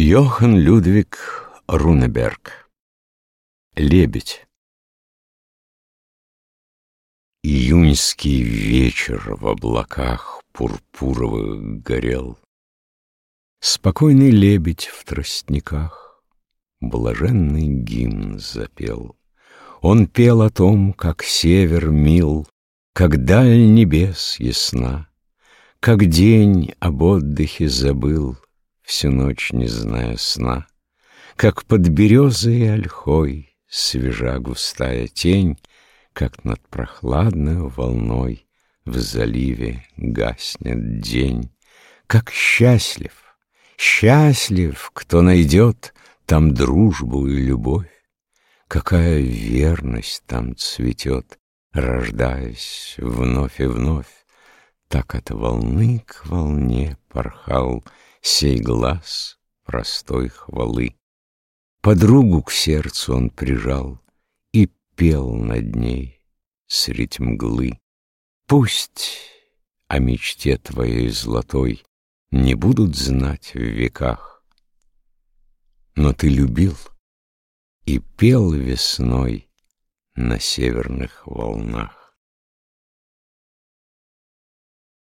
Йохан Людвиг Рунеберг Лебедь Июньский вечер в облаках пурпуровых горел. Спокойный лебедь в тростниках Блаженный гимн запел. Он пел о том, как север мил, Как даль небес ясна, Как день об отдыхе забыл, всю ночь не зная сна, Как под березой и ольхой свежа густая тень, Как над прохладной волной в заливе гаснет день. Как счастлив, счастлив, кто найдет там дружбу и любовь, Какая верность там цветет, рождаясь вновь и вновь. Так от волны к волне порхал сей глаз простой хвалы. Подругу к сердцу он прижал и пел над ней средь мглы. Пусть о мечте твоей золотой не будут знать в веках, но ты любил и пел весной на северных волнах.